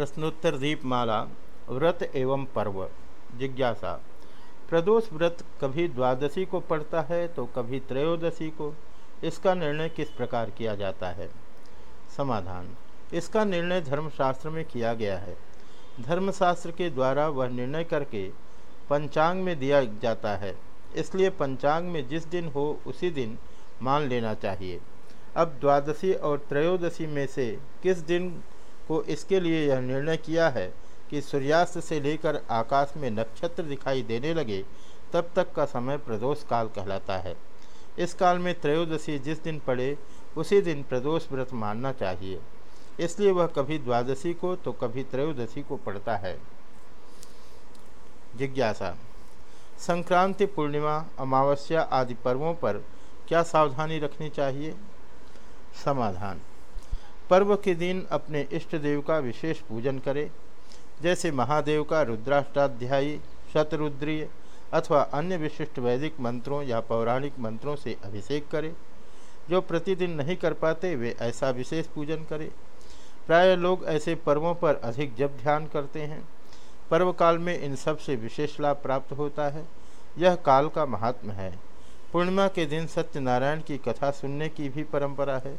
प्रश्नोत्तर दीपमाला, व्रत एवं पर्व, जिज्ञासा। प्रदोष व्रत कभी द्वादशी को पड़ता है तो कभी त्रयोदशी को। इसका निर्णय किस प्रकार किया जाता है? समाधान। इसका निर्णय धर्मशास्त्र में किया गया है। धर्मशास्त्र के द्वारा वह निर्णय करके पंचांग में दिया जाता है। इसलिए पंचांग में जिस दिन हो, उसी दिन मान लेना चाहिए। अब द्वादशी और त्रयोदशी में से किस दिन को इसके लिए यह निर्णय किया है कि सूर्यास्त से लेकर आकाश में नक्षत्र दिखाई देने लगे, तब तक का समय प्रदोष काल कहलाता है। इस काल में त्रयोदशी जिस दिन पड़े, उसी दिन प्रदोष व्रत मानना चाहिए। इसलिए वह कभी द्वादशी को तो कभी त्रयोदशी को पड़ता है। जिज्ञासा। संक्रांति, पूर्णिमा, अमावस्या आदि पर्वों पर क्या सावधानी रखनी चाहिए? समाधान। पर्व के दिन अपने इष्ट देव का विशेष पूजन करें। जैसे महादेव का रुद्राष्टाध्यायी शतरुद्रीय अथवा अन्य विशिष्ट वैदिक मंत्रों या पौराणिक मंत्रों से अभिषेक करें। जो प्रतिदिन नहीं कर पाते, वे ऐसा विशेष पूजन करें। प्राय लोग ऐसे पर्वों पर अधिक जब ध्यान करते हैं। पर्व काल में इन सबसे विशेष लाभ प्राप्त होता है। यह काल का महात्म है। पूर्णिमा के दिन सत्यनारायण की कथा सुनने की भी परंपरा है।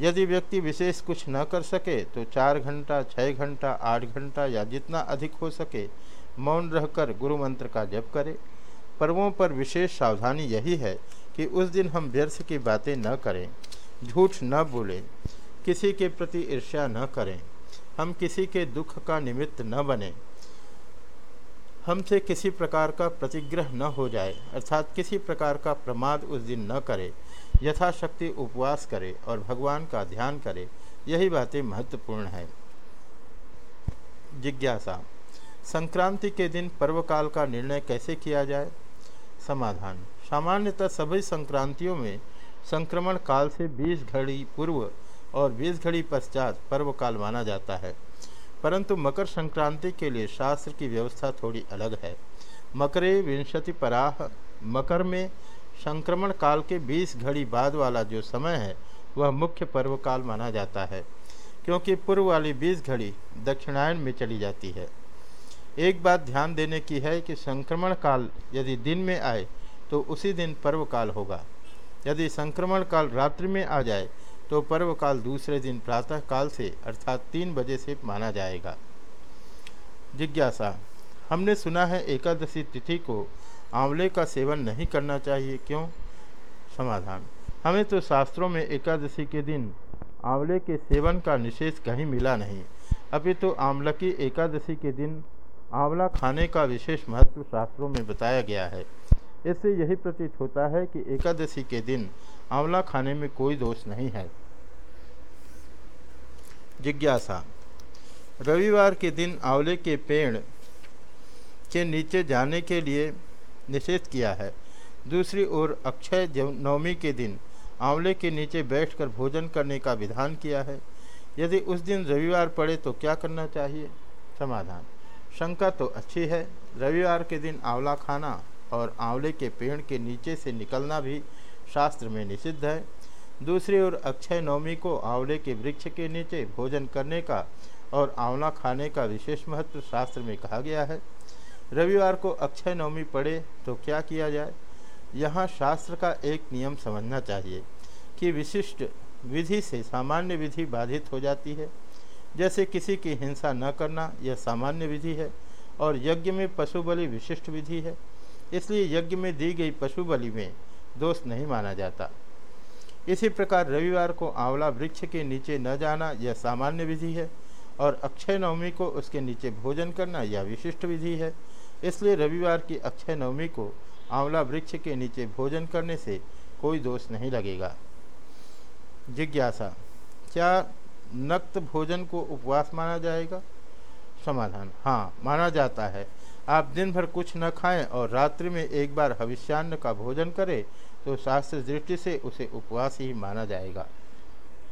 यदि व्यक्ति विशेष कुछ न कर सके तो चार घंटा छः घंटा, आठ घंटा या जितना अधिक हो सके, मौन रहकर गुरु मंत्र का जप करे। पर्वों पर विशेष सावधानी यही है कि उस दिन हम व्यर्थ की बातें न करें, झूठ न बोलें, किसी के प्रति ईर्ष्या न करें, हम किसी के दुख का निमित्त न बने। हमसे किसी प्रकार का प्रतिग्रह न हो जाए, अर्थात किसी प्रकार का प्रमाद उस दिन न करे, यथाशक्ति उपवास करे और भगवान का ध्यान करे, यही बातें महत्वपूर्ण है। जिज्ञासा, संक्रांति के दिन पर्व काल का निर्णय कैसे किया जाए? समाधान, सामान्यतः सभी संक्रांतियों में संक्रमण काल से 20 घड़ी पूर्व और 20 घड़ी पश्चात पर्व काल माना जाता है। परंतु मकर संक्रांति के लिए शास्त्र की व्यवस्था थोड़ी अलग है। मकरे, विंशति पराह, मकर में संक्रमण काल के 20 घड़ी बाद वाला जो समय है, वह मुख्य पर्व काल माना जाता है, क्योंकि पूर्व वाली 20 घड़ी दक्षिणायन में चली जाती है। एक बात ध्यान देने की है कि संक्रमण काल यदि दिन में आए तो उसी दिन पर्व काल होगा। यदि संक्रमण काल रात्रि में आ जाए तो पर्व काल दूसरे दिन प्रातः काल से अर्थात तीन बजे से माना जाएगा। जिज्ञासा, हमने सुना है एकादशी तिथि को आंवले का सेवन नहीं करना चाहिए, क्यों? समाधान, हमें तो शास्त्रों में एकादशी के दिन आंवले के सेवन का निषेध कहीं मिला नहीं। अभी तो आंवलकी एकादशी के दिन आंवला खाने का विशेष महत्व शास्त्रों में बताया गया है। इससे यही प्रतीत होता है कि एकादशी के दिन आंवला खाने में कोई दोष नहीं है। जिज्ञासा। रविवार के दिन आंवले के पेड़ के नीचे जाने के लिए निषेध किया है। दूसरी ओर अक्षय नवमी के दिन आंवले के नीचे बैठकर भोजन करने का विधान किया है। यदि उस दिन रविवार पड़े तो क्या करना चाहिए? समाधान। शंका तो अच्छी है। रविवार के दिन आंवला खाना और आंवले के पेड़ के नीचे से निकलना भी शास्त्र में निषिद्ध है। दूसरी ओर अक्षय नवमी को आंवले के वृक्ष के नीचे भोजन करने का और आंवला खाने का विशेष महत्व शास्त्र में कहा गया है। रविवार को अक्षय नवमी पड़े तो क्या किया जाए? यहाँ शास्त्र का एक नियम समझना चाहिए कि विशिष्ट विधि से सामान्य विधि बाधित हो जाती है। जैसे किसी की हिंसा न करना यह सामान्य विधि है और यज्ञ में पशु बलि विशिष्ट विधि है। इसलिए यज्ञ में दी गई पशु बलि में दोष नहीं माना जाता। इसी प्रकार रविवार को आंवला वृक्ष के नीचे न जाना यह सामान्य विधि है और अक्षय नवमी को उसके नीचे भोजन करना यह विशिष्ट विधि है। इसलिए रविवार की अक्षय नवमी को आंवला वृक्ष के नीचे भोजन करने से कोई दोष नहीं लगेगा। जिज्ञासा, क्या नक्त भोजन को उपवास माना जाएगा? समाधान हाँ माना जाता है। आप दिन भर कुछ न खाएँ और रात्रि में एक बार हविष्यान्न का भोजन करें तो शास्त्र दृष्टि से उसे उपवास ही माना जाएगा।